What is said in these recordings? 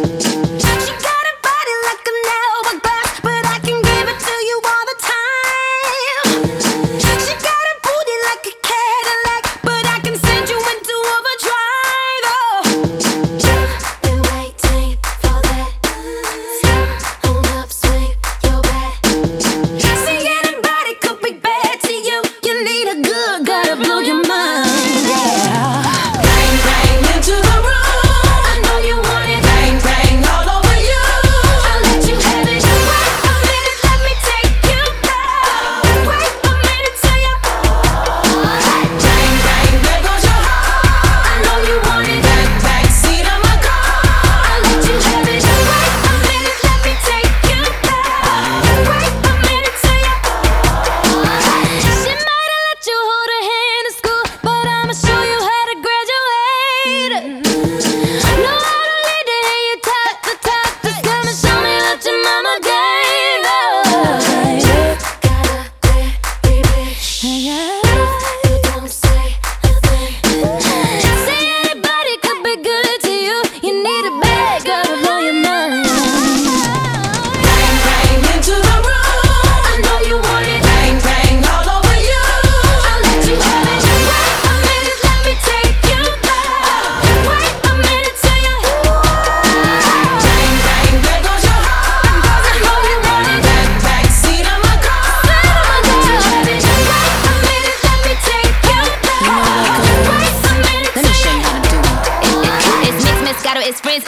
Don't you Yeah, yeah.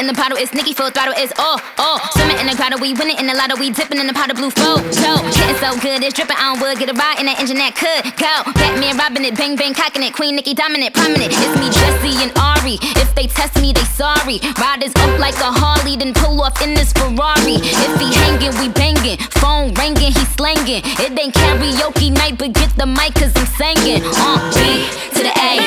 in the bottle, it's Nicki full throttle, it's all, all. Swimming in the grotto, we winning in the lotto, we dipping in the pot of blue flow. So, getting so good, it's dripping on wood. Get a ride in that engine that could go. Batman robbing it, bang bang cocking it, Queen Nicki dominant, prominent. It's me, Jessie and Ari. If they test me, they sorry. Riders up like a Harley, then pull off in this Ferrari. If he hanging, we banging. Phone ringing, he slanging. It ain't karaoke night, but get the mic, cause I'm singing. Uh, B to the A.